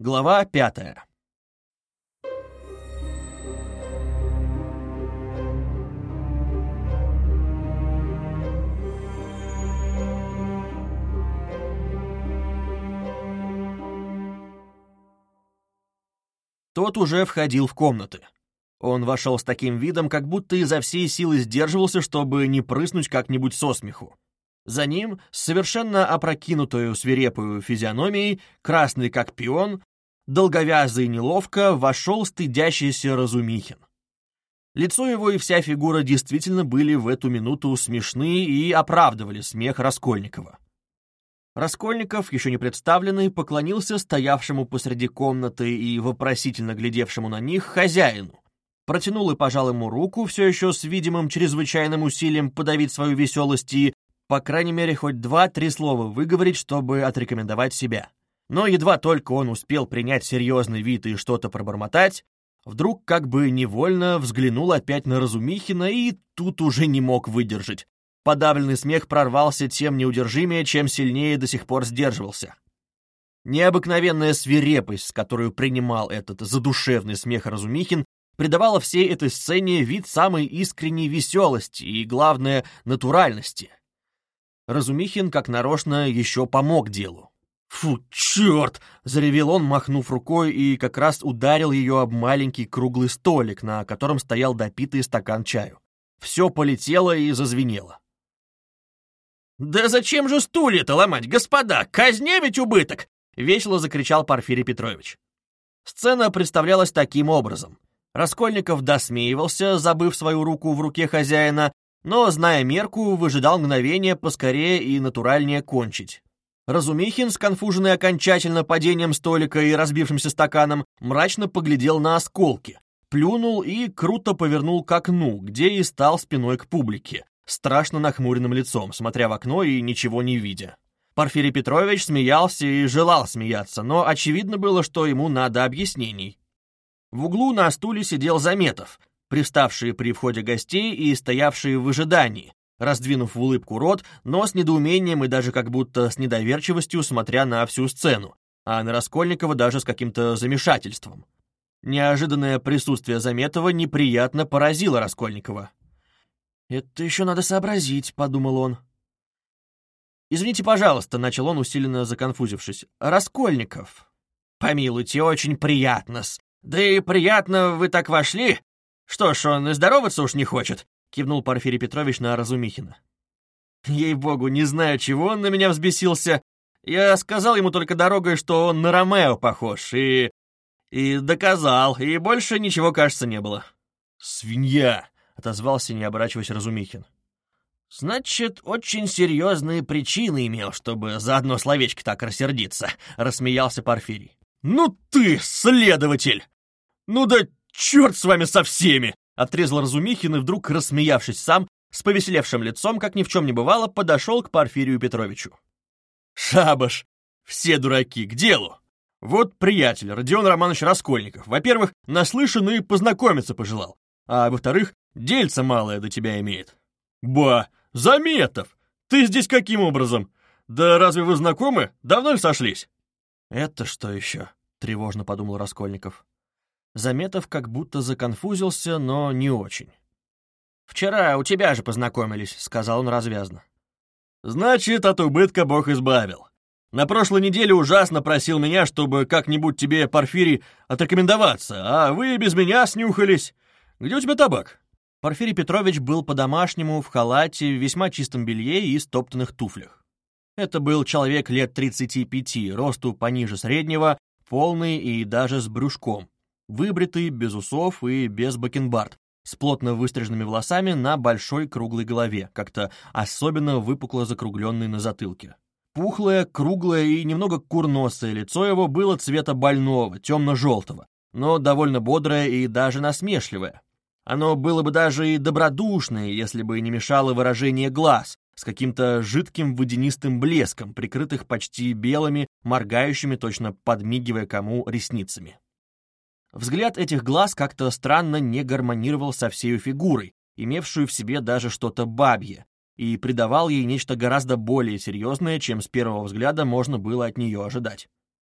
Глава пятая. Тот уже входил в комнаты. Он вошел с таким видом, как будто изо всей силы сдерживался, чтобы не прыснуть как-нибудь со смеху. За ним, с совершенно опрокинутую свирепую физиономией, красный как пион, долговязый и неловко, вошел стыдящийся Разумихин. Лицо его и вся фигура действительно были в эту минуту смешны и оправдывали смех Раскольникова. Раскольников, еще не представленный, поклонился стоявшему посреди комнаты и вопросительно глядевшему на них хозяину. Протянул и пожал ему руку, все еще с видимым чрезвычайным усилием подавить свою веселость и, по крайней мере, хоть два-три слова выговорить, чтобы отрекомендовать себя. Но едва только он успел принять серьезный вид и что-то пробормотать, вдруг как бы невольно взглянул опять на Разумихина и тут уже не мог выдержать. Подавленный смех прорвался тем неудержимее, чем сильнее до сих пор сдерживался. Необыкновенная свирепость, с которой принимал этот задушевный смех Разумихин, придавала всей этой сцене вид самой искренней веселости и, главное, натуральности. Разумихин, как нарочно, еще помог делу. «Фу, черт!» — заревел он, махнув рукой, и как раз ударил ее об маленький круглый столик, на котором стоял допитый стакан чаю. Все полетело и зазвенело. «Да зачем же стулья-то ломать, господа? Казне ведь убыток!» — весело закричал Порфирий Петрович. Сцена представлялась таким образом. Раскольников досмеивался, забыв свою руку в руке хозяина, но, зная мерку, выжидал мгновение поскорее и натуральнее кончить. Разумихин, сконфуженный окончательно падением столика и разбившимся стаканом, мрачно поглядел на осколки, плюнул и круто повернул к окну, где и стал спиной к публике, страшно нахмуренным лицом, смотря в окно и ничего не видя. Порфирий Петрович смеялся и желал смеяться, но очевидно было, что ему надо объяснений. В углу на стуле сидел Заметов, приставший при входе гостей и стоявший в ожидании, раздвинув в улыбку рот, но с недоумением и даже как будто с недоверчивостью смотря на всю сцену, а на Раскольникова даже с каким-то замешательством. Неожиданное присутствие Заметова неприятно поразило Раскольникова. «Это еще надо сообразить», — подумал он. «Извините, пожалуйста», — начал он, усиленно законфузившись. «Раскольников». «Помилуйте, очень приятно-с. Да и приятно вы так вошли. Что ж, он и здороваться уж не хочет», — кивнул Порфирий Петрович на Разумихина. «Ей-богу, не знаю, чего он на меня взбесился. Я сказал ему только дорогой, что он на Ромео похож, и... и доказал, и больше ничего, кажется, не было». «Свинья!» — отозвался, не оборачиваясь Разумихин. «Значит, очень серьезные причины имел, чтобы за одно словечко так рассердиться», — рассмеялся Порфирий. «Ну ты, следователь! Ну да черт с вами со всеми!» — отрезал Разумихин и вдруг, рассмеявшись сам, с повеселевшим лицом, как ни в чем не бывало, подошел к Порфирию Петровичу. «Шабаш! Все дураки, к делу! Вот приятель, Родион Романович Раскольников, во-первых, наслышан и познакомиться пожелал, а во-вторых, дельца малое до тебя имеет. Ба, Заметов! Ты здесь каким образом? Да разве вы знакомы? Давно ли сошлись? Это что еще? Тревожно подумал Раскольников. Заметов как будто законфузился, но не очень. «Вчера у тебя же познакомились», — сказал он развязно. «Значит, от убытка Бог избавил. На прошлой неделе ужасно просил меня, чтобы как-нибудь тебе, Порфирий, отрекомендоваться, а вы без меня снюхались. Где у тебя табак?» Порфирий Петрович был по-домашнему в халате, в весьма чистом белье и стоптанных туфлях. Это был человек лет 35, росту пониже среднего, полный и даже с брюшком, выбритый, без усов и без бакенбард, с плотно выстриженными волосами на большой круглой голове, как-то особенно выпукло закругленной на затылке. Пухлое, круглое и немного курносое лицо его было цвета больного, темно-желтого, но довольно бодрое и даже насмешливое. Оно было бы даже и добродушное, если бы не мешало выражение глаз, с каким-то жидким водянистым блеском, прикрытых почти белыми, моргающими, точно подмигивая кому, ресницами. Взгляд этих глаз как-то странно не гармонировал со всей фигурой, имевшую в себе даже что-то бабье, и придавал ей нечто гораздо более серьезное, чем с первого взгляда можно было от нее ожидать.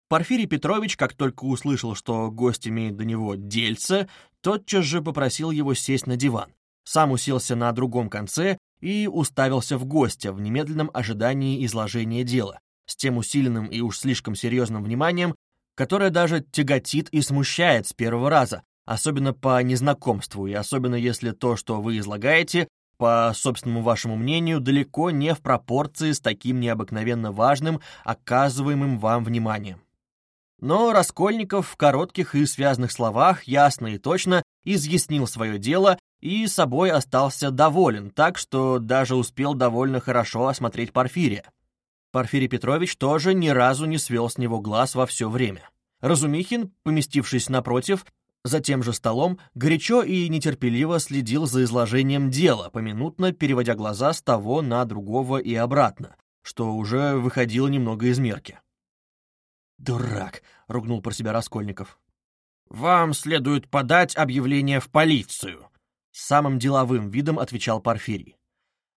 Порфирий Петрович, как только услышал, что гость имеет до него дельце, тотчас же попросил его сесть на диван. Сам уселся на другом конце и уставился в гостя в немедленном ожидании изложения дела, с тем усиленным и уж слишком серьезным вниманием, которое даже тяготит и смущает с первого раза, особенно по незнакомству, и особенно если то, что вы излагаете, по собственному вашему мнению, далеко не в пропорции с таким необыкновенно важным, оказываемым вам вниманием. Но Раскольников в коротких и связанных словах ясно и точно изъяснил свое дело и собой остался доволен, так что даже успел довольно хорошо осмотреть Порфирия. Порфирий Петрович тоже ни разу не свел с него глаз во все время. Разумихин, поместившись напротив, за тем же столом, горячо и нетерпеливо следил за изложением дела, поминутно переводя глаза с того на другого и обратно, что уже выходило немного из мерки. «Дурак!» — ругнул про себя Раскольников. «Вам следует подать объявление в полицию», — самым деловым видом отвечал Порфирий.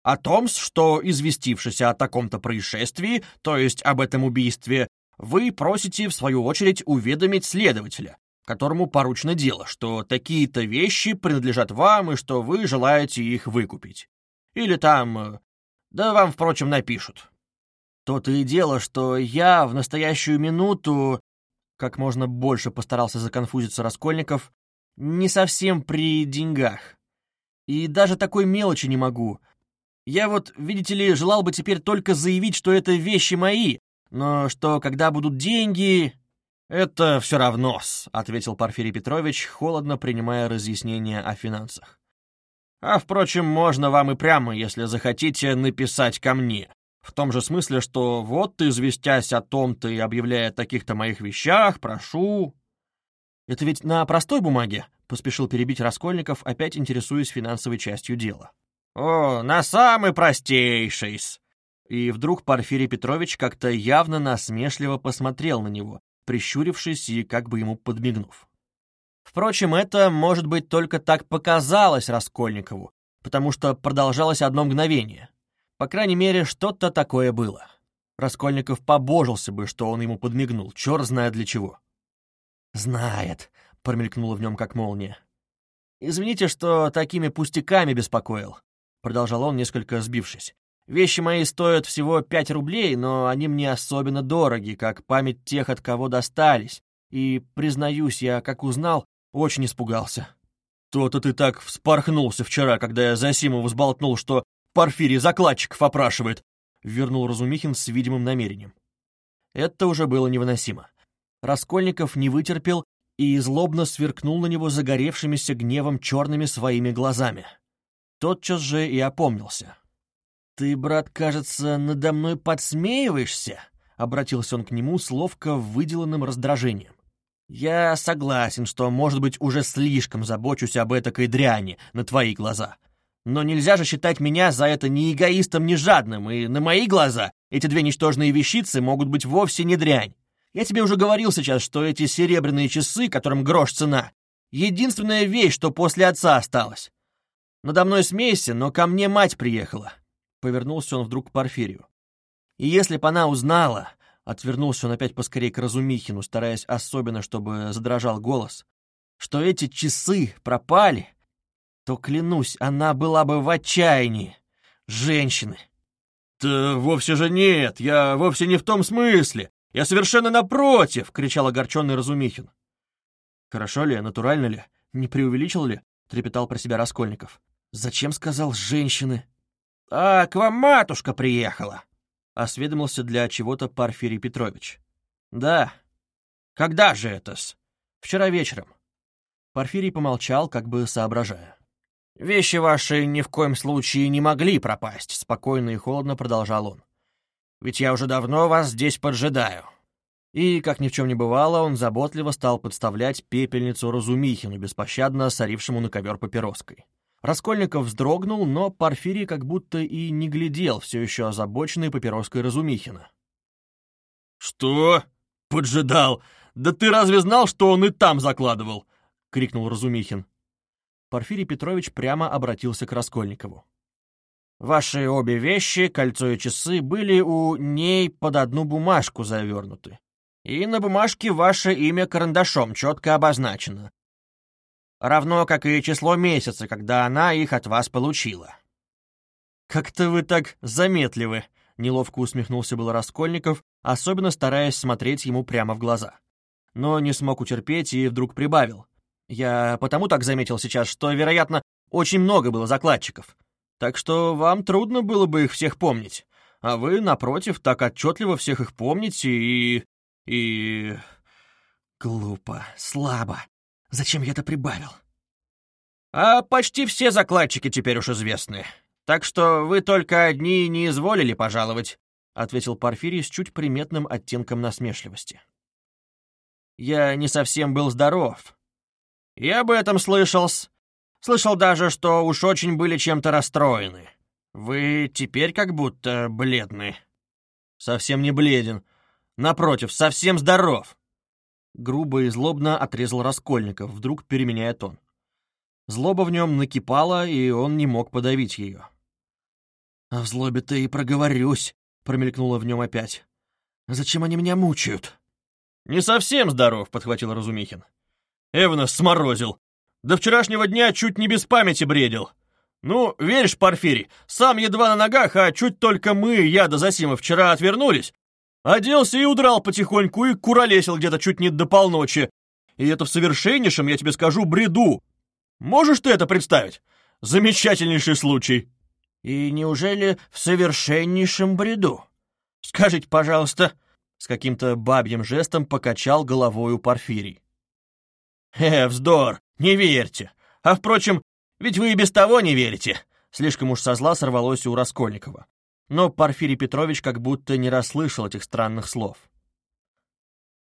«О том, что, известившись о таком-то происшествии, то есть об этом убийстве, вы просите, в свою очередь, уведомить следователя, которому поручено дело, что такие-то вещи принадлежат вам и что вы желаете их выкупить. Или там... Э, да вам, впрочем, напишут. То-то и дело, что я в настоящую минуту, как можно больше постарался законфузиться Раскольников, не совсем при деньгах. И даже такой мелочи не могу. Я вот, видите ли, желал бы теперь только заявить, что это вещи мои, но что, когда будут деньги... «Это все равно-с», — ответил Порфирий Петрович, холодно принимая разъяснения о финансах. «А, впрочем, можно вам и прямо, если захотите, написать ко мне. В том же смысле, что вот ты, известясь о том-то и объявляя о таких-то моих вещах, прошу...» «Это ведь на простой бумаге?» — поспешил перебить Раскольников, опять интересуясь финансовой частью дела. «О, на самый простейший И вдруг Порфирий Петрович как-то явно насмешливо посмотрел на него, прищурившись и как бы ему подмигнув. Впрочем, это, может быть, только так показалось Раскольникову, потому что продолжалось одно мгновение. По крайней мере, что-то такое было. Раскольников побожился бы, что он ему подмигнул, черт знает для чего. «Знает», — промелькнуло в нем как молния. «Извините, что такими пустяками беспокоил», — продолжал он, несколько сбившись. «Вещи мои стоят всего пять рублей, но они мне особенно дороги, как память тех, от кого достались. И, признаюсь, я, как узнал, очень испугался». «То-то ты так вспорхнулся вчера, когда я Засимову сболтнул, что Порфирий закладчиков опрашивает», — вернул Разумихин с видимым намерением. Это уже было невыносимо. Раскольников не вытерпел и злобно сверкнул на него загоревшимися гневом черными своими глазами. Тотчас же и опомнился. «Ты, брат, кажется, надо мной подсмеиваешься?» — обратился он к нему с ловко выделанным раздражением. «Я согласен, что, может быть, уже слишком забочусь об этакой дряни на твои глаза. Но нельзя же считать меня за это ни эгоистом, ни жадным, и на мои глаза эти две ничтожные вещицы могут быть вовсе не дрянь. Я тебе уже говорил сейчас, что эти серебряные часы, которым грош цена, единственная вещь, что после отца осталась. Надо мной смейся, но ко мне мать приехала. Повернулся он вдруг к Порфирию. И если б она узнала, отвернулся он опять поскорее к Разумихину, стараясь особенно, чтобы задрожал голос, что эти часы пропали, то, клянусь, она была бы в отчаянии. Женщины. «Да вовсе же нет, я вовсе не в том смысле. Я совершенно напротив!» — кричал огорченный Разумихин. «Хорошо ли, натурально ли, не преувеличил ли?» — трепетал про себя Раскольников. «Зачем, — сказал, — женщины?» «А, к вам матушка приехала!» — осведомился для чего-то Парфирий Петрович. «Да. Когда же это-с?» «Вчера вечером». Порфирий помолчал, как бы соображая. «Вещи ваши ни в коем случае не могли пропасть», — спокойно и холодно продолжал он. «Ведь я уже давно вас здесь поджидаю». И, как ни в чем не бывало, он заботливо стал подставлять пепельницу Разумихину, беспощадно сорившему на ковер папироской. Раскольников вздрогнул, но Порфирий как будто и не глядел все еще озабоченной папироской Разумихина. «Что? Поджидал? Да ты разве знал, что он и там закладывал?» — крикнул Разумихин. Порфирий Петрович прямо обратился к Раскольникову. «Ваши обе вещи, кольцо и часы, были у ней под одну бумажку завернуты. И на бумажке ваше имя карандашом четко обозначено. Равно как и число месяца, когда она их от вас получила. «Как-то вы так заметливы», — неловко усмехнулся был Раскольников, особенно стараясь смотреть ему прямо в глаза. Но не смог утерпеть и вдруг прибавил. «Я потому так заметил сейчас, что, вероятно, очень много было закладчиков. Так что вам трудно было бы их всех помнить. А вы, напротив, так отчетливо всех их помните и... и... Глупо, слабо. Зачем я это прибавил? А почти все закладчики теперь уж известны. Так что вы только одни не изволили пожаловать, ответил Порфирий с чуть приметным оттенком насмешливости. Я не совсем был здоров. Я об этом слышал. Слышал даже, что уж очень были чем-то расстроены. Вы теперь как будто бледны. Совсем не бледен. Напротив, совсем здоров. Грубо и злобно отрезал Раскольников, вдруг переменяя тон. Злоба в нем накипала, и он не мог подавить ее. «А в злобе-то и проговорюсь», — промелькнуло в нем опять. «Зачем они меня мучают?» «Не совсем здоров», — подхватил Разумихин. «Эванос сморозил. До вчерашнего дня чуть не без памяти бредил. Ну, веришь, Порфирий, сам едва на ногах, а чуть только мы, я да Засима, вчера отвернулись. Оделся и удрал потихоньку, и куролесил где-то чуть не до полночи. И это в совершеннейшем, я тебе скажу, бреду. Можешь ты это представить? Замечательнейший случай». И неужели в совершеннейшем бреду? Скажите, пожалуйста, с каким-то бабьим жестом покачал головою Порфирий. «Э, вздор, не верьте. А, впрочем, ведь вы и без того не верите!» Слишком уж со зла сорвалось у Раскольникова. Но Порфирий Петрович как будто не расслышал этих странных слов.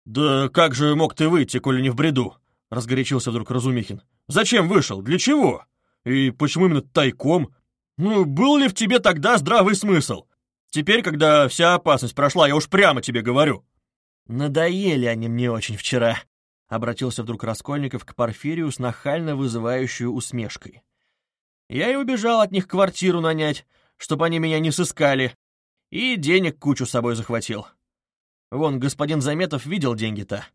«Да как же мог ты выйти, коли не в бреду?» — разгорячился вдруг Разумихин. «Зачем вышел? Для чего? И почему именно тайком? Ну, был ли в тебе тогда здравый смысл? Теперь, когда вся опасность прошла, я уж прямо тебе говорю. Надоели они мне очень вчера, — обратился вдруг Раскольников к Порфирию с нахально вызывающей усмешкой. Я и убежал от них квартиру нанять, чтобы они меня не сыскали, и денег кучу с собой захватил. Вон, господин Заметов видел деньги-то.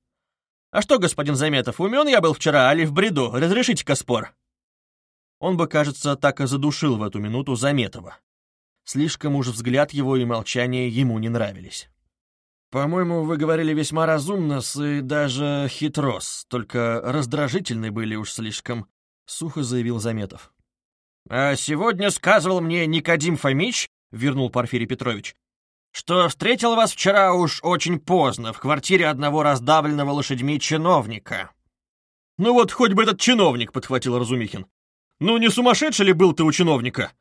А что, господин Заметов, умен я был вчера, али в бреду? Разрешите-ка спор. Он бы, кажется, так и задушил в эту минуту Заметова. Слишком уж взгляд его и молчание ему не нравились. «По-моему, вы говорили весьма разумно и даже хитрос, только раздражительны были уж слишком», — сухо заявил Заметов. «А сегодня сказывал мне Никодим Фомич, — вернул Порфирий Петрович, — что встретил вас вчера уж очень поздно в квартире одного раздавленного лошадьми чиновника». «Ну вот хоть бы этот чиновник», — подхватил Разумихин. Ну не сумасшедший ли был ты у чиновника?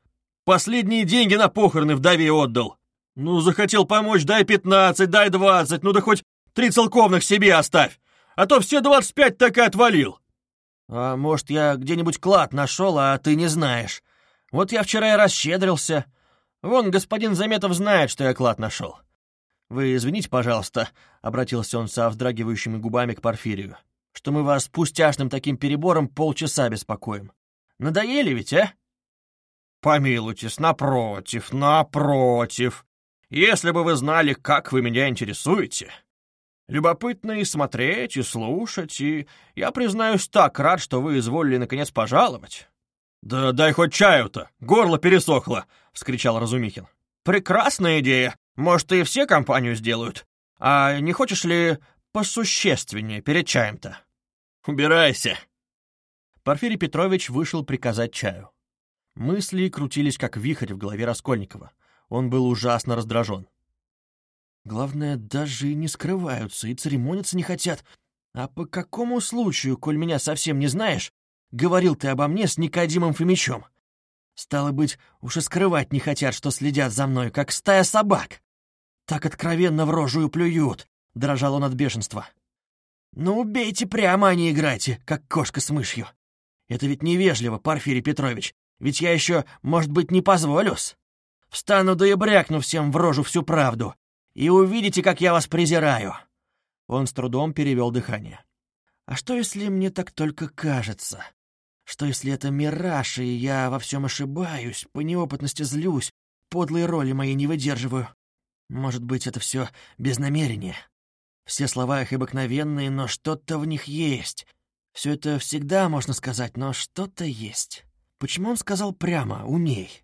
Последние деньги на похороны вдове отдал. Ну, захотел помочь, дай пятнадцать, дай двадцать, ну да хоть три целковных себе оставь. А то все двадцать пять так и отвалил. А может, я где-нибудь клад нашел, а ты не знаешь. Вот я вчера и расщедрился. Вон, господин Заметов знает, что я клад нашел. Вы извините, пожалуйста, — обратился он со вздрагивающими губами к Порфирию, — что мы вас пустяшным таким перебором полчаса беспокоим. Надоели ведь, а? Помилуйтесь, напротив, напротив. Если бы вы знали, как вы меня интересуете. Любопытно и смотреть, и слушать, и я, признаюсь, так рад, что вы изволили наконец пожаловать. «Да дай хоть чаю-то, горло пересохло!» — вскричал Разумихин. «Прекрасная идея! Может, и все компанию сделают. А не хочешь ли посущественнее перед чаем-то?» «Убирайся!» Порфирий Петрович вышел приказать чаю. Мысли крутились, как вихрь в голове Раскольникова. Он был ужасно раздражен. Главное, даже и не скрываются, и церемониться не хотят. А по какому случаю, коль меня совсем не знаешь, говорил ты обо мне с Никодимом Фомичом? Стало быть, уж и скрывать не хотят, что следят за мной, как стая собак. Так откровенно в рожу и плюют, — дрожал он от бешенства. Ну, убейте прямо, а не играйте, как кошка с мышью. Это ведь невежливо, Порфирий Петрович. Ведь я еще, может быть, не позволюсь. Встану да и брякну всем в рожу всю правду. И увидите, как я вас презираю». Он с трудом перевел дыхание. «А что, если мне так только кажется? Что, если это мираж, и я во всем ошибаюсь, по неопытности злюсь, подлые роли мои не выдерживаю? Может быть, это все без намерения? Все слова их обыкновенные, но что-то в них есть. Все это всегда можно сказать, но что-то есть. Почему он сказал прямо «умей»?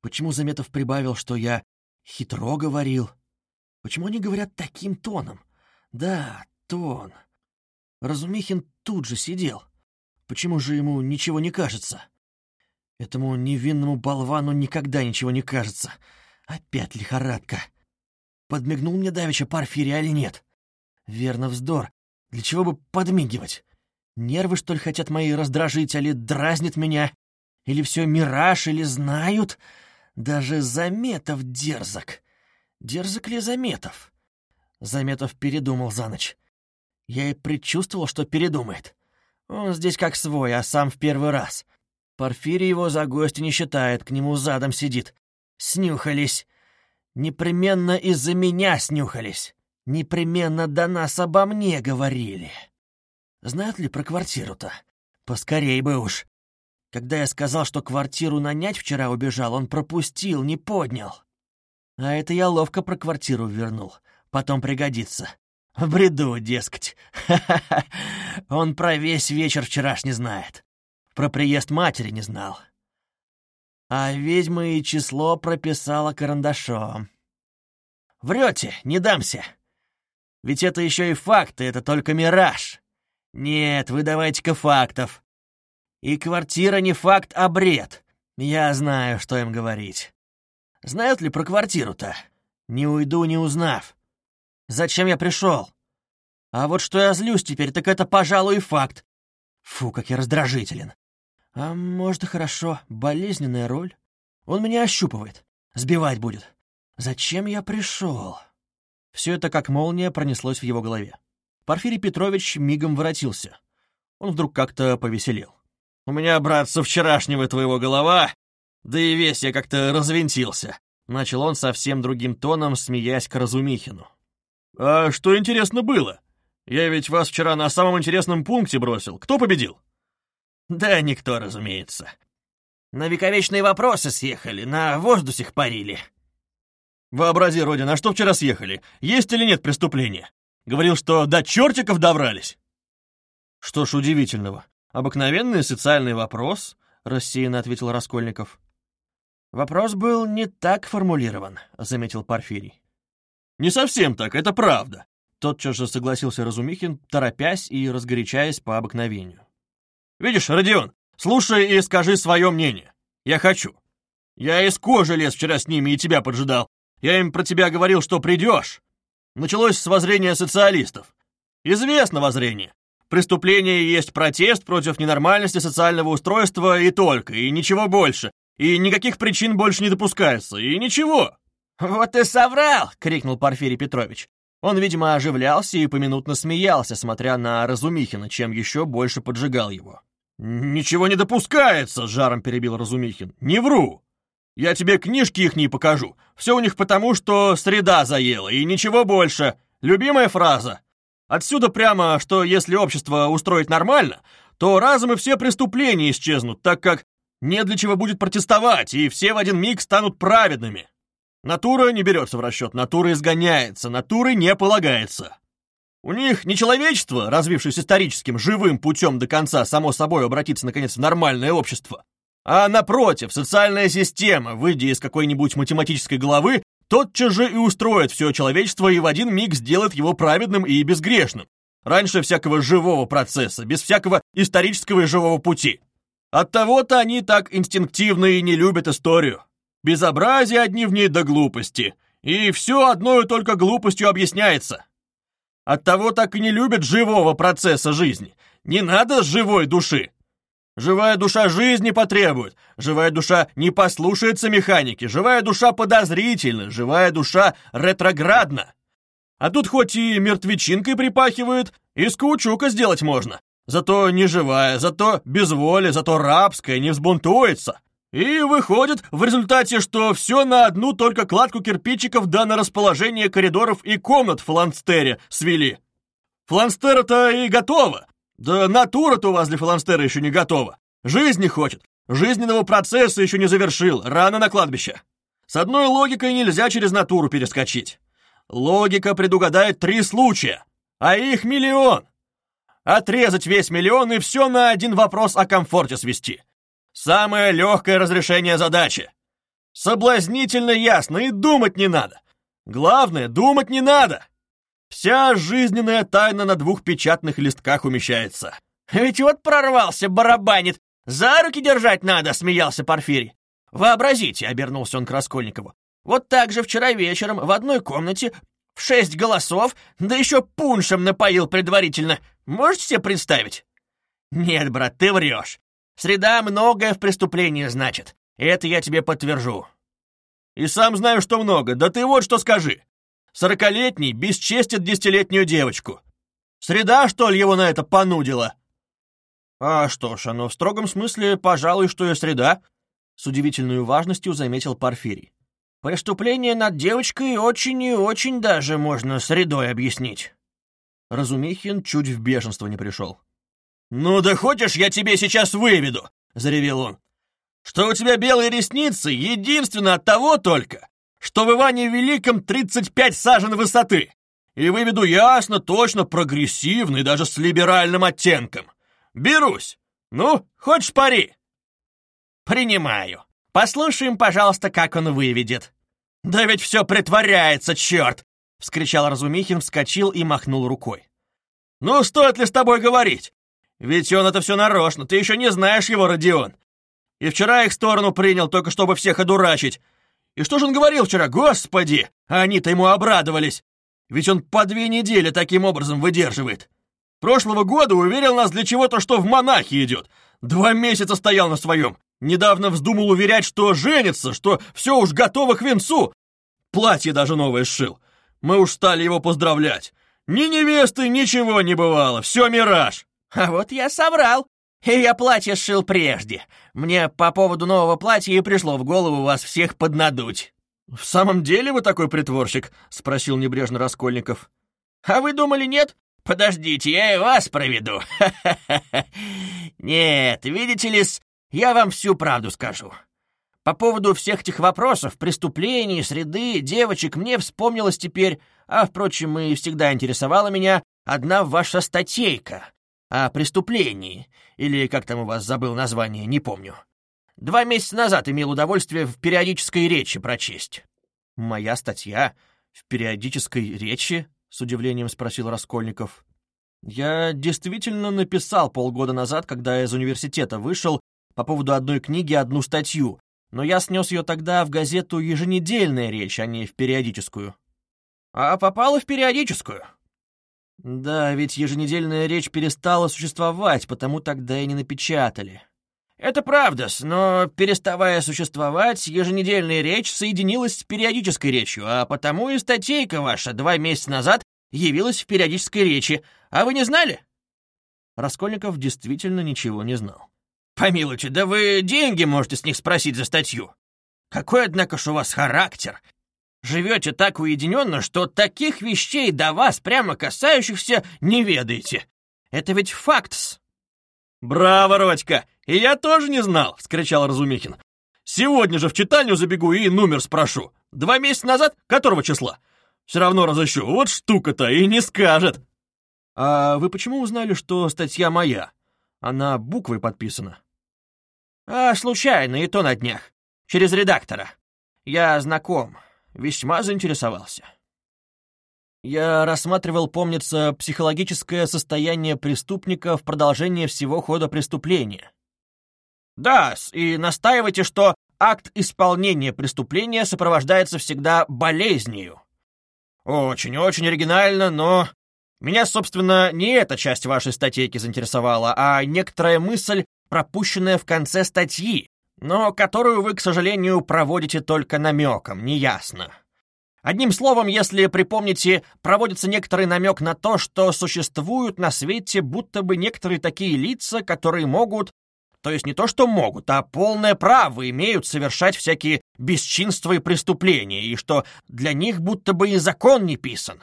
Почему Заметов прибавил, что я хитро говорил? Почему они говорят таким тоном? Да, тон. Разумихин тут же сидел. Почему же ему ничего не кажется? Этому невинному болвану никогда ничего не кажется. Опять лихорадка. Подмигнул мне давеча Парфирия или нет? Верно, вздор. Для чего бы подмигивать? Нервы, что ли, хотят мои раздражить, или дразнят меня? Или все мираж, или знают? Даже Заметов дерзок. Дерзок ли Заметов? Заметов передумал за ночь. Я и предчувствовал, что передумает. Он здесь как свой, а сам в первый раз. Порфирий его за гостя не считает, к нему задом сидит. Снюхались. Непременно из-за меня снюхались. Непременно до нас обо мне говорили. Знают ли про квартиру-то? Поскорей бы уж. Когда я сказал, что квартиру нанять вчера убежал, он пропустил, не поднял. А это я ловко про квартиру вернул. Потом пригодится. В бреду, дескать. Он про весь вечер вчерашний знает. Про приезд матери не знал. А ведьма и число прописала карандашом. Врете, не дамся. Ведь это еще и факты, это только мираж. Нет, вы давайте-ка фактов. И квартира не факт, а бред. Я знаю, что им говорить. Знают ли про квартиру-то? Не уйду, не узнав. Зачем я пришел? А вот что я злюсь теперь, так это, пожалуй, факт. Фу, как я раздражителен. А может и хорошо, болезненная роль. Он меня ощупывает, сбивать будет. Зачем я пришел? Все это как молния пронеслось в его голове. Порфирий Петрович мигом воротился. Он вдруг как-то повеселел. «У меня, брат, вчерашнего твоего голова, да и весь я как-то развинтился», — начал он совсем другим тоном, смеясь к Разумихину. «А что интересно было? Я ведь вас вчера на самом интересном пункте бросил. Кто победил?» «Да никто, разумеется. На вековечные вопросы съехали, на воздухе парили». «Вообрази, Родина, а что вчера съехали? Есть или нет преступления? Говорил, что до чертиков добрались». «Что ж удивительного. Обыкновенный социальный вопрос», — рассеянно ответил Раскольников. «Вопрос был не так формулирован», — заметил Порфирий. «Не совсем так, это правда», — тотчас же согласился Разумихин, торопясь и разгорячаясь по обыкновению. «Видишь, Родион, слушай и скажи свое мнение. Я хочу. Я из кожи лез вчера с ними и тебя поджидал. Я им про тебя говорил, что придешь. Началось с воззрения социалистов. Известно воззрение. Преступление есть протест против ненормальности социального устройства и только, и ничего больше. И никаких причин больше не допускается, и ничего. «Вот ты соврал!» — крикнул Порфирий Петрович. Он, видимо, оживлялся и поминутно смеялся, смотря на Разумихина, чем еще больше поджигал его. «Ничего не допускается!» — жаром перебил Разумихин. «Не вру! Я тебе книжки их не покажу. Все у них потому, что среда заела, и ничего больше. Любимая фраза. Отсюда прямо, что если общество устроить нормально, то разом и все преступления исчезнут, так как не для чего будет протестовать, и все в один миг станут праведными. Натура не берется в расчет, натура изгоняется, натуры не полагается. У них не человечество, развившись историческим, живым путем до конца, само собой обратиться, наконец, в нормальное общество. А напротив, социальная система, выйдя из какой-нибудь математической головы, тотчас же и устроит все человечество и в один миг сделает его праведным и безгрешным. Раньше всякого живого процесса, без всякого исторического и живого пути. Оттого-то они так инстинктивно и не любят историю. Безобразие одни в ней до глупости. И все одной только глупостью объясняется. Оттого так и не любят живого процесса жизни. Не надо живой души. Живая душа жизни потребует. Живая душа не послушается механики. Живая душа подозрительна. Живая душа ретроградна. А тут хоть и мертвечинкой припахивают, и скучука сделать можно. Зато не живая, зато без воли, зато рабская, не взбунтуется. И выходит в результате, что все на одну только кладку кирпичиков да на расположение коридоров и комнат в фланстере свели. Фланстера-то и готово. Да натура-то у вас для фланстера еще не готова. Жизни хочет. Жизненного процесса еще не завершил. Рано на кладбище. С одной логикой нельзя через натуру перескочить. Логика предугадает три случая, а их миллион. Отрезать весь миллион и все на один вопрос о комфорте свести. Самое легкое разрешение задачи. Соблазнительно ясно и думать не надо. Главное, думать не надо. Вся жизненная тайна на двух печатных листках умещается. Ведь вот прорвался, барабанит. За руки держать надо, смеялся Порфирий. Вообразите, обернулся он к Раскольникову. Вот так же вчера вечером в одной комнате в шесть голосов, да еще пуншем напоил предварительно. Можете себе представить? Нет, брат, ты врешь. Среда многое в преступлении значит. Это я тебе подтвержу. И сам знаю, что много. Да ты вот что скажи. Сорокалетний бесчестит десятилетнюю девочку. Среда, что ли, его на это понудила? А что ж, оно в строгом смысле, пожалуй, что и среда, с удивительной важностью заметил Порфирий. Преступление над девочкой очень и очень даже можно средой объяснить. Разумихин чуть в бешенство не пришел. «Ну да хочешь, я тебе сейчас выведу!» — заревел он. «Что у тебя белые ресницы единственно от того только, что в Иване Великом 35 сажен высоты, и выведу ясно, точно, прогрессивный, даже с либеральным оттенком. Берусь. Ну, хочешь пари?» «Принимаю. Послушаем, пожалуйста, как он выведет». «Да ведь все притворяется, черт!» — вскричал Разумихин, вскочил и махнул рукой. «Ну, стоит ли с тобой говорить? Ведь он это все нарочно, ты еще не знаешь его, Родион. И вчера их сторону принял, только чтобы всех одурачить. И что же он говорил вчера, господи? А они-то ему обрадовались. Ведь он по две недели таким образом выдерживает. Прошлого года уверил нас для чего-то, что в монахи идет. Два месяца стоял на своем. Недавно вздумал уверять, что женится, что все уж готово к венцу. Платье даже новое сшил. Мы уж стали его поздравлять. Ни невесты, ничего не бывало, все мираж. А вот я соврал. И я платье сшил прежде. Мне по поводу нового платья и пришло в голову вас всех поднадуть. «В самом деле вы такой притворщик?» — спросил небрежно Раскольников. «А вы думали, нет? Подождите, я и вас проведу. Нет, видите ли, я вам всю правду скажу. По поводу всех этих вопросов, преступлений, среды, девочек, мне вспомнилось теперь, а, впрочем, и всегда интересовала меня одна ваша статейка о преступлении, или как там у вас забыл название, не помню. Два месяца назад имел удовольствие в периодической речи прочесть. Моя статья в периодической речи? — с удивлением спросил Раскольников. «Я действительно написал полгода назад, когда из университета вышел, по поводу одной книги одну статью, но я снес ее тогда в газету «Еженедельная речь», а не в периодическую». «А попала в периодическую?» «Да, ведь еженедельная речь перестала существовать, потому тогда и не напечатали». «Это правда но, переставая существовать, еженедельная речь соединилась с периодической речью, а потому и статейка ваша два месяца назад явилась в периодической речи. А вы не знали?» Раскольников действительно ничего не знал. «Помилуйте, да вы деньги можете с них спросить за статью. Какой, однако ж, у вас характер. Живете так уединенно, что таких вещей до вас, прямо касающихся, не ведаете. Это ведь фактс». «Браво, Родька! И я тоже не знал!» — вскричал Разумихин. «Сегодня же в читальню забегу и номер спрошу. Два месяца назад? Которого числа? Все равно разыщу. Вот штука-то и не скажет!» «А вы почему узнали, что статья моя? Она буквой подписана?» «А, случайно, и то на днях. Через редактора. Я знаком. Весьма заинтересовался». Я рассматривал, помнится, психологическое состояние преступника в продолжение всего хода преступления. Да, и настаивайте, что акт исполнения преступления сопровождается всегда болезнью. Очень-очень оригинально, но меня, собственно, не эта часть вашей статейки заинтересовала, а некоторая мысль, пропущенная в конце статьи, но которую вы, к сожалению, проводите только намеком, неясно. Одним словом, если припомните, проводится некоторый намек на то, что существуют на свете будто бы некоторые такие лица, которые могут, то есть не то что могут, а полное право имеют совершать всякие бесчинства и преступления, и что для них будто бы и закон не писан.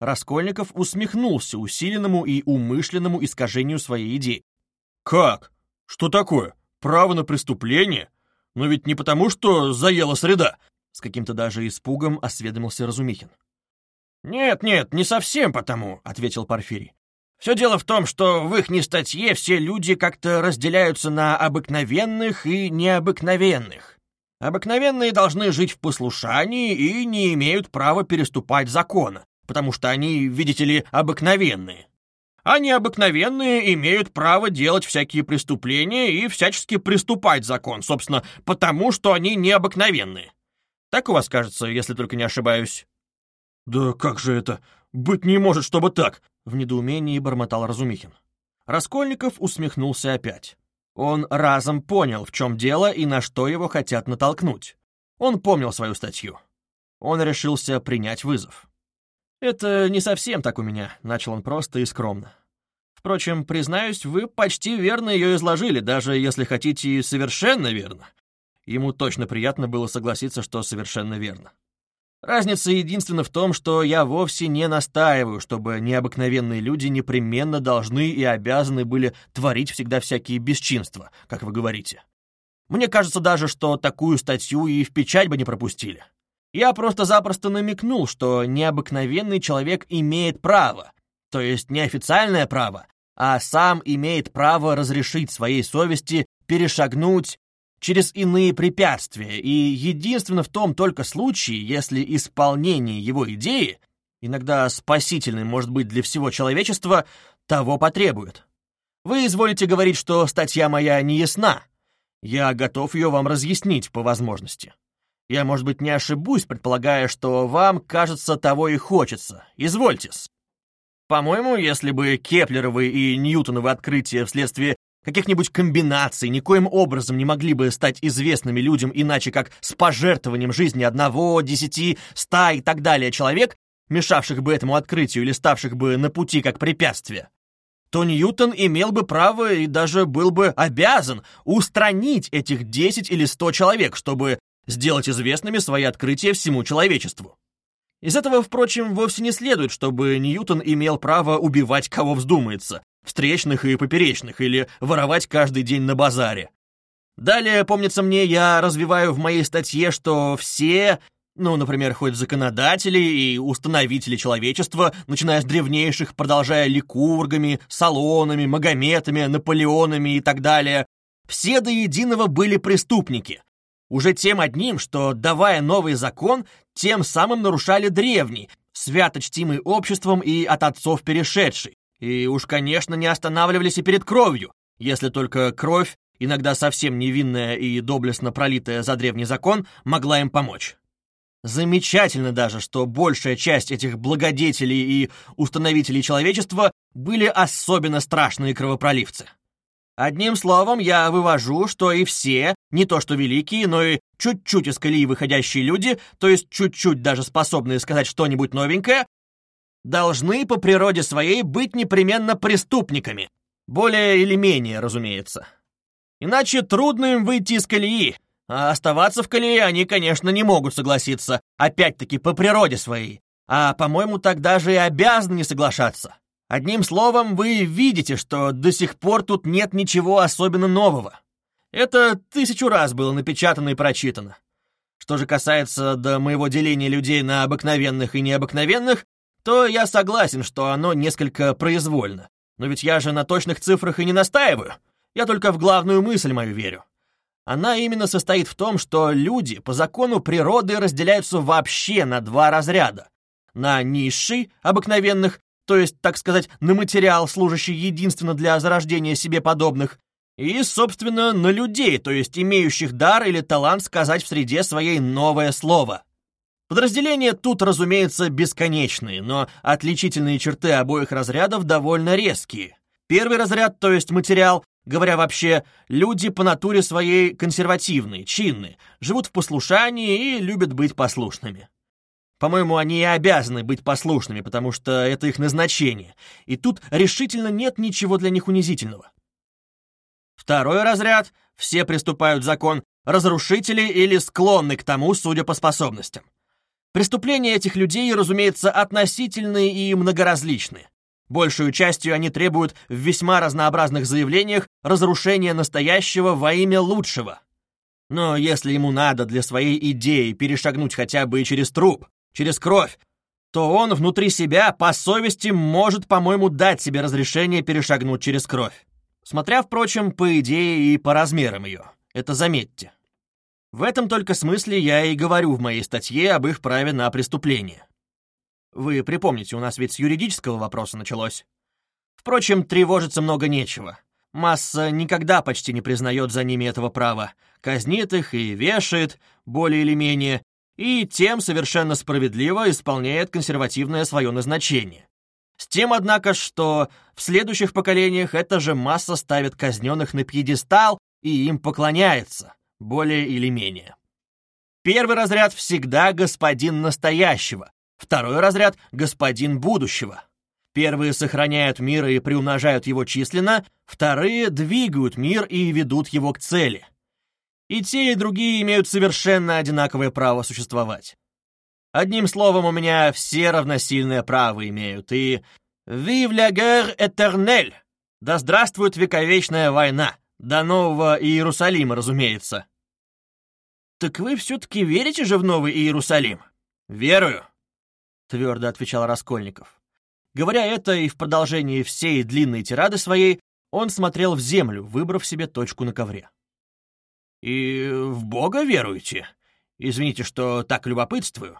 Раскольников усмехнулся усиленному и умышленному искажению своей идеи. «Как? Что такое? Право на преступление? Но ведь не потому, что заела среда!» С каким-то даже испугом осведомился Разумихин. «Нет, нет, не совсем потому», — ответил Порфирий. «Все дело в том, что в их статье все люди как-то разделяются на обыкновенных и необыкновенных. Обыкновенные должны жить в послушании и не имеют права переступать закона, потому что они, видите ли, обыкновенные. А необыкновенные имеют право делать всякие преступления и всячески приступать закон, собственно, потому что они необыкновенные. Так у вас кажется, если только не ошибаюсь?» «Да как же это? Быть не может, чтобы так!» — в недоумении бормотал Разумихин. Раскольников усмехнулся опять. Он разом понял, в чем дело и на что его хотят натолкнуть. Он помнил свою статью. Он решился принять вызов. «Это не совсем так у меня», — начал он просто и скромно. «Впрочем, признаюсь, вы почти верно ее изложили, даже, если хотите, совершенно верно». Ему точно приятно было согласиться, что совершенно верно. Разница единственна в том, что я вовсе не настаиваю, чтобы необыкновенные люди непременно должны и обязаны были творить всегда всякие бесчинства, как вы говорите. Мне кажется даже, что такую статью и в печать бы не пропустили. Я просто-запросто намекнул, что необыкновенный человек имеет право, то есть не официальное право, а сам имеет право разрешить своей совести перешагнуть через иные препятствия, и единственно в том только случае, если исполнение его идеи, иногда спасительной может быть для всего человечества, того потребует. Вы изволите говорить, что статья моя не ясна. Я готов ее вам разъяснить по возможности. Я, может быть, не ошибусь, предполагая, что вам, кажется, того и хочется. Извольтесь. По-моему, если бы Кеплеровы и Ньютоновы открытия вследствие каких-нибудь комбинаций никоим образом не могли бы стать известными людям иначе как с пожертвованием жизни одного, десяти, ста и так далее человек, мешавших бы этому открытию или ставших бы на пути как препятствие, то Ньютон имел бы право и даже был бы обязан устранить этих десять или сто человек, чтобы сделать известными свои открытия всему человечеству. Из этого, впрочем, вовсе не следует, чтобы Ньютон имел право убивать кого вздумается, встречных и поперечных, или воровать каждый день на базаре. Далее, помнится мне, я развиваю в моей статье, что все, ну, например, хоть законодатели и установители человечества, начиная с древнейших, продолжая ликургами, салонами, магометами, наполеонами и так далее, все до единого были преступники. Уже тем одним, что, давая новый закон, тем самым нарушали древний, свято чтимый обществом и от отцов перешедший. И уж, конечно, не останавливались и перед кровью, если только кровь, иногда совсем невинная и доблестно пролитая за древний закон, могла им помочь. Замечательно даже, что большая часть этих благодетелей и установителей человечества были особенно страшные кровопроливцы. Одним словом, я вывожу, что и все, не то что великие, но и чуть-чуть из колеи выходящие люди, то есть чуть-чуть даже способные сказать что-нибудь новенькое, должны по природе своей быть непременно преступниками. Более или менее, разумеется. Иначе трудно им выйти из колеи, а оставаться в колее они, конечно, не могут согласиться, опять-таки по природе своей. А, по-моему, так даже и обязаны не соглашаться. Одним словом, вы видите, что до сих пор тут нет ничего особенно нового. Это тысячу раз было напечатано и прочитано. Что же касается до моего деления людей на обыкновенных и необыкновенных, то я согласен, что оно несколько произвольно. Но ведь я же на точных цифрах и не настаиваю. Я только в главную мысль мою верю. Она именно состоит в том, что люди по закону природы разделяются вообще на два разряда. На низший, обыкновенных, то есть, так сказать, на материал, служащий единственно для зарождения себе подобных, и, собственно, на людей, то есть имеющих дар или талант сказать в среде своей новое слово. Подразделения тут, разумеется, бесконечные, но отличительные черты обоих разрядов довольно резкие. Первый разряд, то есть материал, говоря вообще, люди по натуре своей консервативные, чинные, живут в послушании и любят быть послушными. По-моему, они и обязаны быть послушными, потому что это их назначение, и тут решительно нет ничего для них унизительного. Второй разряд — все приступают закон, разрушители или склонны к тому, судя по способностям. Преступления этих людей, разумеется, относительные и многоразличны. Большую частью они требуют в весьма разнообразных заявлениях разрушения настоящего во имя лучшего. Но если ему надо для своей идеи перешагнуть хотя бы и через труп, через кровь, то он внутри себя по совести может, по-моему, дать себе разрешение перешагнуть через кровь. Смотря, впрочем, по идее и по размерам ее. Это заметьте. В этом только смысле я и говорю в моей статье об их праве на преступление. Вы припомните, у нас ведь с юридического вопроса началось. Впрочем, тревожиться много нечего. Масса никогда почти не признает за ними этого права, казнит их и вешает, более или менее, и тем совершенно справедливо исполняет консервативное свое назначение. С тем, однако, что в следующих поколениях эта же масса ставит казненных на пьедестал и им поклоняется, более или менее. Первый разряд всегда господин настоящего, второй разряд — господин будущего. Первые сохраняют мир и приумножают его численно, вторые двигают мир и ведут его к цели. И те, и другие имеют совершенно одинаковое право существовать. Одним словом, у меня все равносильное право имеют, и «Vive la guerre éternelle!» Да здравствует вековечная война! До Нового Иерусалима, разумеется. «Так вы все-таки верите же в Новый Иерусалим?» «Верую», — твердо отвечал Раскольников. Говоря это и в продолжении всей длинной тирады своей, он смотрел в землю, выбрав себе точку на ковре. «И в Бога веруете? Извините, что так любопытствую».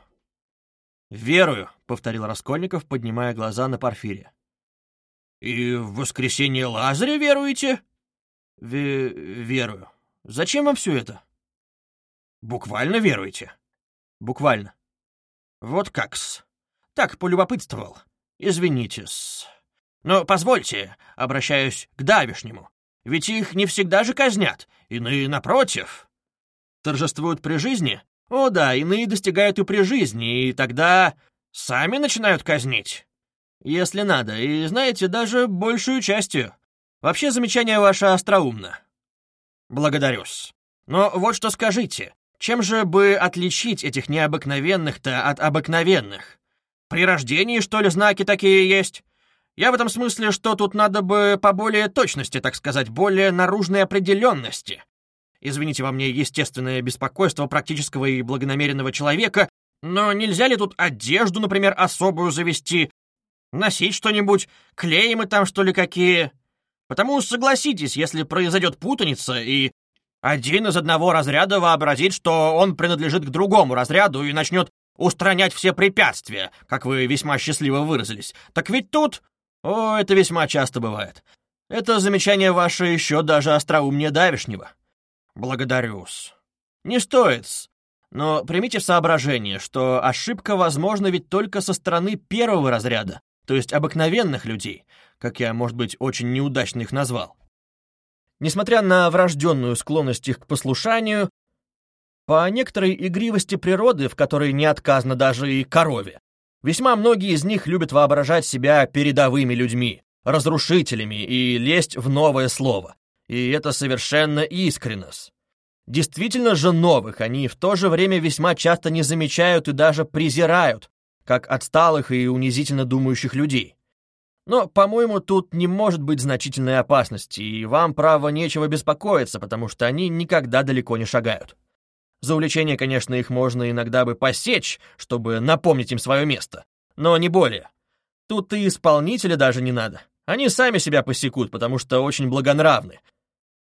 «Верую», — повторил Раскольников, поднимая глаза на Порфирия. «И в воскресенье Лазаря веруете?» Ве «Верую. Зачем вам все это?» «Буквально веруете?» «Буквально». «Вот как-с. Так, полюбопытствовал. Извините-с. Но позвольте, обращаюсь к давишнему. Ведь их не всегда же казнят, иные напротив. Торжествуют при жизни? О да, иные достигают и при жизни, и тогда сами начинают казнить. Если надо, и знаете, даже большую частью. Вообще замечание ваше остроумно. Благодарю-с. Но вот что скажите, чем же бы отличить этих необыкновенных-то от обыкновенных? При рождении, что ли, знаки такие есть? Я в этом смысле, что тут надо бы по более точности, так сказать, более наружной определенности. Извините во мне естественное беспокойство практического и благонамеренного человека, но нельзя ли тут одежду, например, особую завести? Носить что-нибудь, клеймы там, что ли, какие? Потому согласитесь, если произойдет путаница, и один из одного разряда вообразит, что он принадлежит к другому разряду и начнет устранять все препятствия, как вы весьма счастливо выразились. Так ведь тут... О, это весьма часто бывает. Это замечание ваше еще даже остроумнее давешнего. Благодарю-с. Не стоит-с. Но примите в соображение, что ошибка возможна ведь только со стороны первого разряда, то есть обыкновенных людей, как я, может быть, очень неудачно их назвал. Несмотря на врожденную склонность их к послушанию, по некоторой игривости природы, в которой не отказано даже и корове, весьма многие из них любят воображать себя передовыми людьми, разрушителями и лезть в новое слово. И это совершенно искренность. Действительно же новых они в то же время весьма часто не замечают и даже презирают, как отсталых и унизительно думающих людей. Но, по-моему, тут не может быть значительной опасности, и вам, право, нечего беспокоиться, потому что они никогда далеко не шагают. За увлечение, конечно, их можно иногда бы посечь, чтобы напомнить им свое место. Но не более. Тут и исполнителя даже не надо. Они сами себя посекут, потому что очень благонравны.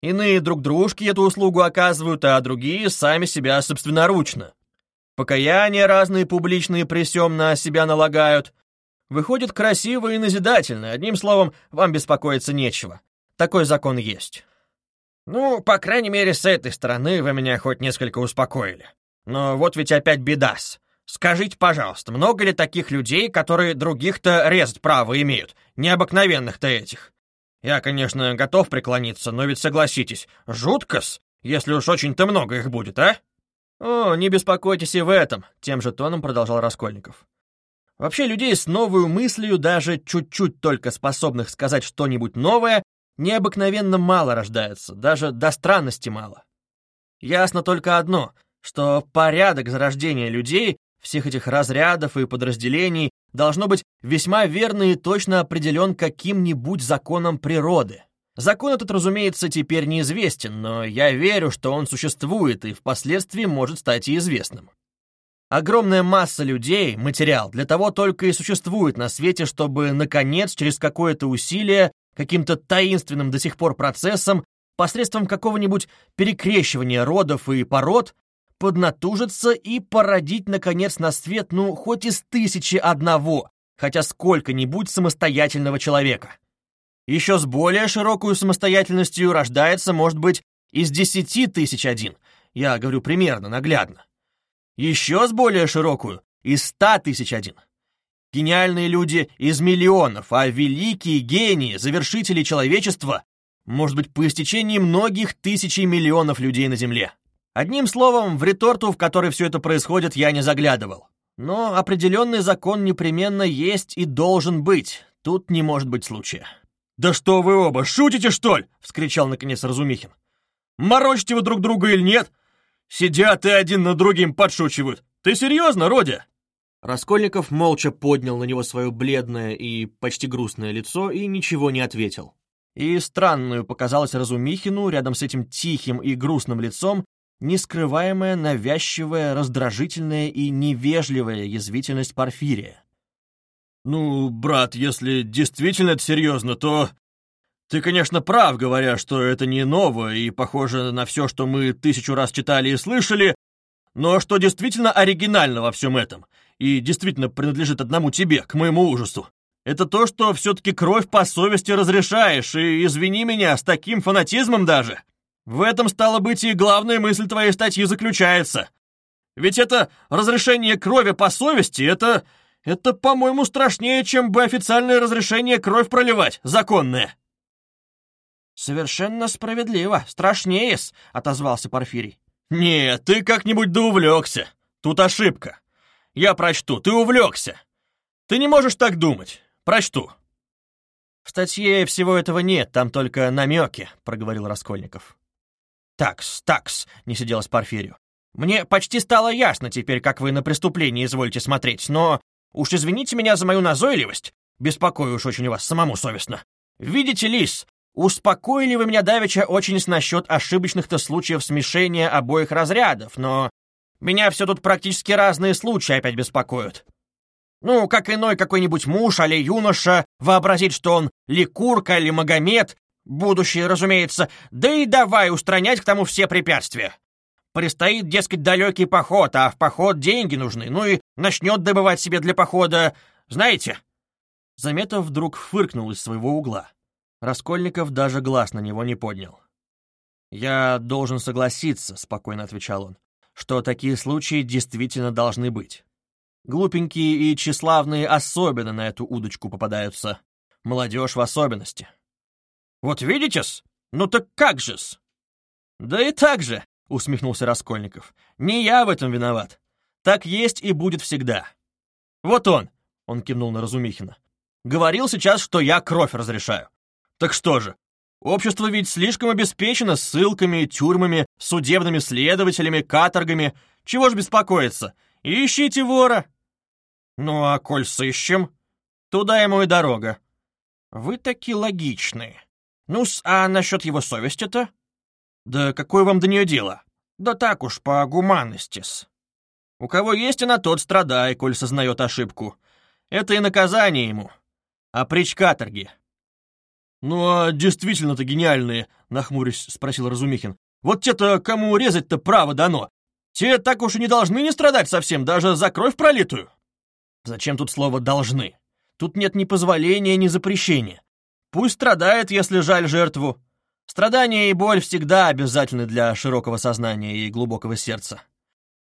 Иные друг дружке эту услугу оказывают, а другие сами себя собственноручно. Покаяния разные публичные присем на себя налагают. Выходит красиво и назидательно. Одним словом, вам беспокоиться нечего. Такой закон есть. Ну, по крайней мере, с этой стороны вы меня хоть несколько успокоили. Но вот ведь опять бедас. Скажите, пожалуйста, много ли таких людей, которые других-то резать право имеют, необыкновенных-то этих? Я, конечно, готов преклониться, но ведь согласитесь, жутко-с, если уж очень-то много их будет, а? О, не беспокойтесь и в этом, тем же тоном продолжал Раскольников. Вообще людей с новой мыслью, даже чуть-чуть только способных сказать что-нибудь новое, необыкновенно мало рождается, даже до странности мало. Ясно только одно, что порядок зарождения людей, всех этих разрядов и подразделений, должно быть весьма верно и точно определен каким-нибудь законом природы. Закон этот, разумеется, теперь неизвестен, но я верю, что он существует и впоследствии может стать и известным. Огромная масса людей, материал, для того только и существует на свете, чтобы, наконец, через какое-то усилие, каким-то таинственным до сих пор процессом, посредством какого-нибудь перекрещивания родов и пород, поднатужиться и породить, наконец, на свет, ну, хоть из тысячи одного, хотя сколько-нибудь самостоятельного человека. Еще с более широкой самостоятельностью рождается, может быть, из десяти тысяч один. Я говорю примерно, наглядно. Еще с более широкую — из ста тысяч один. Гениальные люди из миллионов, а великие гении, завершители человечества, может быть, по истечении многих тысяч и миллионов людей на Земле. Одним словом, в реторту, в которой все это происходит, я не заглядывал. Но определенный закон непременно есть и должен быть. Тут не может быть случая. «Да что вы оба, шутите, что ли?» — вскричал наконец Разумихин. «Морочите вы друг друга или нет? Сидят и один над другим подшучивают. Ты серьезно, Родя?» Раскольников молча поднял на него свое бледное и почти грустное лицо и ничего не ответил. И странную показалось Разумихину рядом с этим тихим и грустным лицом нескрываемая, навязчивая, раздражительная и невежливая язвительность Порфирия. «Ну, брат, если действительно это серьезно, то ты, конечно, прав, говоря, что это не ново и похоже на все, что мы тысячу раз читали и слышали, но что действительно оригинально во всем этом и действительно принадлежит одному тебе, к моему ужасу, это то, что все-таки кровь по совести разрешаешь, и извини меня, с таким фанатизмом даже. В этом, стало быть, и главная мысль твоей статьи заключается. Ведь это разрешение крови по совести, это это, по-моему, страшнее, чем бы официальное разрешение кровь проливать, законное. «Совершенно справедливо, страшнее-с», — отозвался Порфирий. «Нет, ты как-нибудь да увлекся. Тут ошибка. Я прочту, ты увлекся. Ты не можешь так думать. Прочту». «В статье всего этого нет, там только намеки», — проговорил Раскольников. «Такс, такс», — не сиделось Порфирию. «Мне почти стало ясно теперь, как вы на преступление изволите смотреть, но Уж извините меня за мою назойливость, беспокою уж очень вас самому совестно. Видите, Лис, успокоили вы меня давеча очень насчет ошибочных-то случаев смешения обоих разрядов, но меня все тут практически разные случаи опять беспокоят. Ну, как иной какой-нибудь муж или юноша вообразить, что он Ликурка или Магомед, будущее, разумеется, да и давай устранять к тому все препятствия. Предстоит, дескать, далекий поход, а в поход деньги нужны, ну и начнет добывать себе для похода, знаете?» Заметов вдруг фыркнул из своего угла. Раскольников даже глаз на него не поднял. «Я должен согласиться», — спокойно отвечал он, «что такие случаи действительно должны быть. Глупенькие и тщеславные особенно на эту удочку попадаются. Молодежь в особенности». «Вот видите-с? Ну так как же-с?» «Да и так же», усмехнулся Раскольников. «Не я в этом виноват. Так есть и будет всегда. Вот он, — он кивнул на Разумихина, — говорил сейчас, что я кровь разрешаю. Так что же, общество ведь слишком обеспечено ссылками, тюрьмами, судебными следователями, каторгами. Чего ж беспокоиться? Ищите вора!» «Ну а коль сыщем, туда ему и дорога. Вы таки логичные. Ну-с, а насчет его совести-то?» «Да какое вам до нее дело?» «Да так уж, по гуманности-с. У кого есть она, тот страдай, коль сознает ошибку. Это и наказание ему. А притч каторги». «Ну а действительно-то гениальные», — нахмурясь спросил Разумихин. «Вот те-то, кому резать-то право дано. Те так уж и не должны не страдать совсем, даже за кровь пролитую». «Зачем тут слово «должны»? Тут нет ни позволения, ни запрещения. Пусть страдает, если жаль жертву. Страдания и боль всегда обязательны для широкого сознания и глубокого сердца.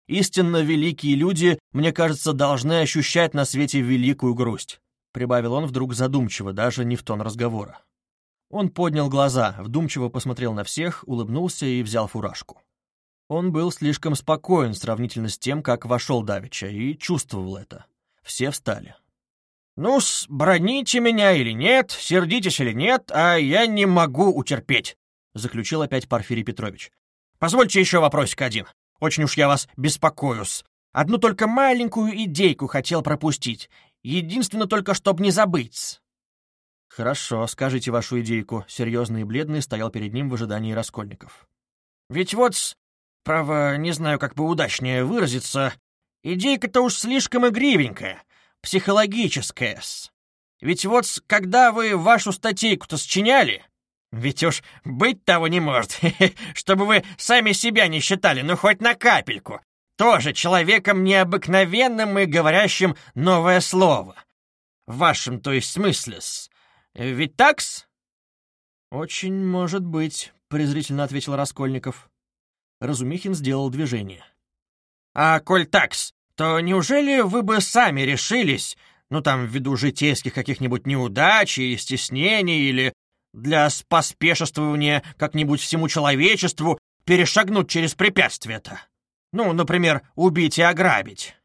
Истинно великие люди, мне кажется, должны ощущать на свете великую грусть», — прибавил он вдруг задумчиво, даже не в тон разговора. Он поднял глаза, вдумчиво посмотрел на всех, улыбнулся и взял фуражку. Он был слишком спокоен сравнительно с тем, как вошел Давича, и чувствовал это. Все встали. «Ну-с, броните меня или нет, сердитесь или нет, а я не могу утерпеть», — заключил опять Порфирий Петрович. «Позвольте еще вопросик один. Очень уж я вас беспокоюсь. Одну только маленькую идейку хотел пропустить. Единственно только, чтоб не забыть». «Хорошо, скажите вашу идейку», — серьезный и бледный стоял перед ним в ожидании раскольников. «Ведь вот, право, не знаю, как бы удачнее выразиться, Идейка-то уж слишком игривенькая, психологическая-с. Ведь вот когда вы вашу статейку-то сочиняли, ведь уж быть того не может, чтобы вы сами себя не считали, ну хоть на капельку. Тоже человеком необыкновенным и говорящим новое слово. В вашем, то есть, смысле-с. Ведь такс? «Очень может быть», — презрительно ответил Раскольников. Разумихин сделал движение. «А коль такс, то неужели вы бы сами решились, ну там ввиду житейских каких-нибудь неудач и стеснений или для поспешествования как-нибудь всему человечеству перешагнуть через препятствие-то? Ну, например, убить и ограбить».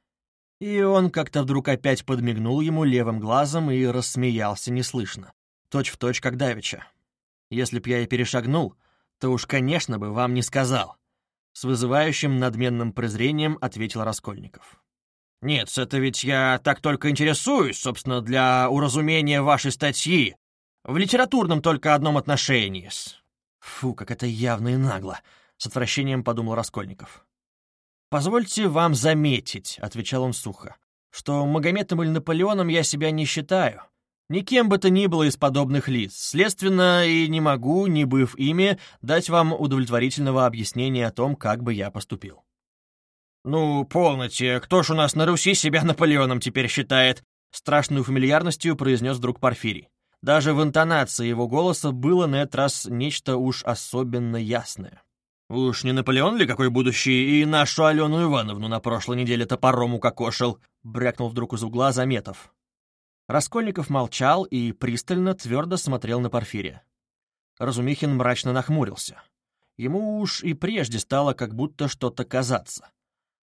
И он как-то вдруг опять подмигнул ему левым глазом и рассмеялся неслышно, точь в точь, как давеча. Если б я и перешагнул, то уж, конечно бы, вам не сказал. С вызывающим надменным презрением ответил Раскольников. «Нет, это ведь я так только интересуюсь, собственно, для уразумения вашей статьи. В литературном только одном отношении -с. «Фу, как это явно и нагло!» — с отвращением подумал Раскольников. «Позвольте вам заметить», — отвечал он сухо, «что Магометом или Наполеоном я себя не считаю. Никем бы то ни было из подобных лиц. Следственно, и не могу, не быв ими, дать вам удовлетворительного объяснения о том, как бы я поступил. «Ну, полноте, кто ж у нас на Руси себя Наполеоном теперь считает?» Страшную фамильярностью произнес вдруг Порфирий. Даже в интонации его голоса было на этот раз нечто уж особенно ясное. «Уж не Наполеон ли какой будущий и нашу Алену Ивановну на прошлой неделе топором укокошил?» — брякнул вдруг из угла Заметов. Раскольников молчал и пристально, твердо смотрел на Порфирия. Разумихин мрачно нахмурился. Ему уж и прежде стало как будто что-то казаться.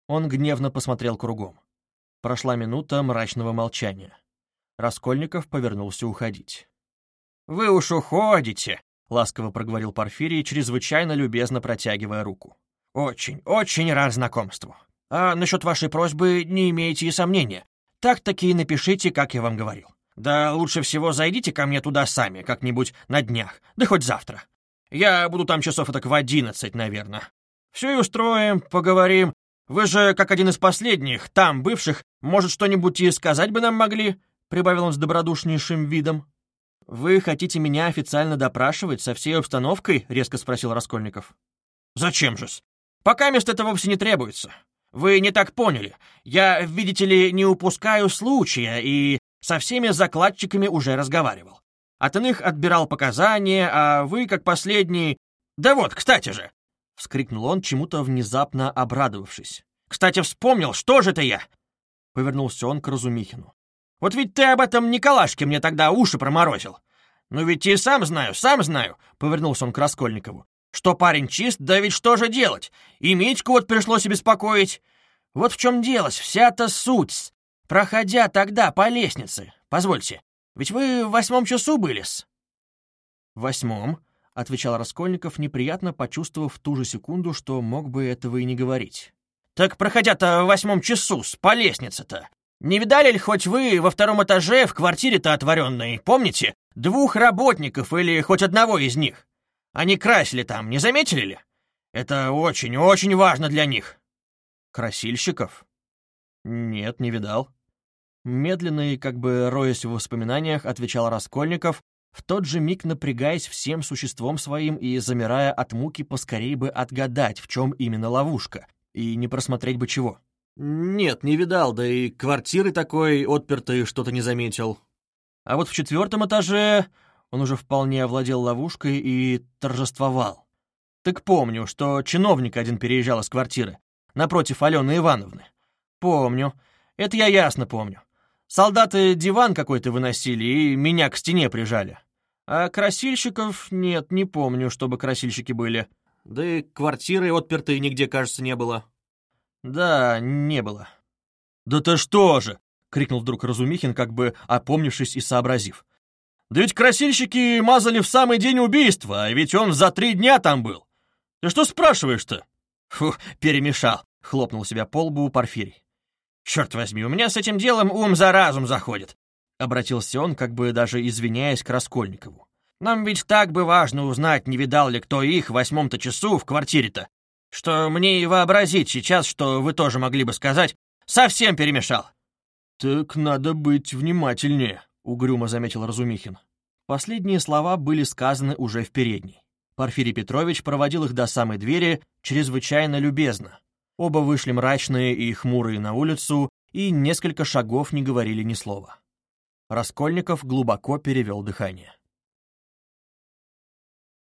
Он гневно посмотрел кругом. Прошла минута мрачного молчания. Раскольников повернулся уходить. «Вы уж уходите!» — ласково проговорил Порфирий, чрезвычайно любезно протягивая руку. «Очень, очень рад знакомству. А насчет вашей просьбы не имеете и сомнения. Так-таки и напишите, как я вам говорил. Да лучше всего зайдите ко мне туда сами, как-нибудь на днях, да хоть завтра. Я буду там часов так в одиннадцать, наверное. Все и устроим, поговорим. Вы же, как один из последних, там, бывших, может, что-нибудь и сказать бы нам могли?» — прибавил он с добродушнейшим видом. «Вы хотите меня официально допрашивать со всей обстановкой?» — резко спросил Раскольников. «Зачем же-с? Пока мест это вовсе не требуется. Вы не так поняли. Я, видите ли, не упускаю случая и со всеми закладчиками уже разговаривал. От иных отбирал показания, а вы, как последний... Да вот, кстати же!» — вскрикнул он, чему-то внезапно обрадовавшись. «Кстати, вспомнил, что же это я?» — повернулся он к Разумихину. «Вот ведь ты об этом Николашке мне тогда уши проморозил. Ну ведь и сам знаю, сам знаю», — повернулся он к Раскольникову что парень чист, да ведь что же делать? И Митьку вот пришлось беспокоить. Вот в чем дело, вся-то суть. Проходя тогда по лестнице, позвольте, ведь вы в восьмом часу были-с? Восьмом, — отвечал Раскольников, неприятно почувствовав в ту же секунду, что мог бы этого и не говорить. «Так проходя-то в восьмом часу с по лестнице-то, не видали ли хоть вы во втором этаже в квартире-то отворенной, помните, двух работников или хоть одного из них? Они красили там, не заметили ли? Это очень-очень важно для них». «Красильщиков?» «Нет, не видал». Медленно и как бы роясь в воспоминаниях, отвечал Раскольников, в тот же миг напрягаясь всем существом своим и замирая от муки поскорей бы отгадать, в чем именно ловушка, и не просмотреть бы чего. «Нет, не видал, да и квартиры такой отпертой что-то не заметил. А вот в четвертом этаже он уже вполне овладел ловушкой и торжествовал. Так помню, что чиновник один переезжал из квартиры, напротив Алены Ивановны. Помню. Это я ясно помню. Солдаты диван какой-то выносили и меня к стене прижали. А красильщиков нет, не помню, чтобы красильщики были. Да и квартиры отпертые нигде, кажется, не было. Да, не было. «Да ты что же!» — крикнул вдруг Разумихин, как бы опомнившись и сообразив. Да ведь красильщики мазали в самый день убийства, а ведь он за три дня там был. Ты что спрашиваешь-то? Фу, перемешал, хлопнул себя по лбу Порфирий. Черт возьми, у меня с этим делом ум за разум заходит. Обратился он, как бы даже извиняясь к Раскольникову. Нам ведь так бы важно узнать, не видал ли кто их в восьмом-то часу в квартире-то, что мне и вообразить сейчас, что вы тоже могли бы сказать, совсем перемешал». «Так надо быть внимательнее», — угрюмо заметил Разумихин. Последние слова были сказаны уже в передней. Порфирий Петрович проводил их до самой двери чрезвычайно любезно. Оба вышли мрачные и хмурые на улицу и несколько шагов не говорили ни слова. Раскольников глубоко перевел дыхание.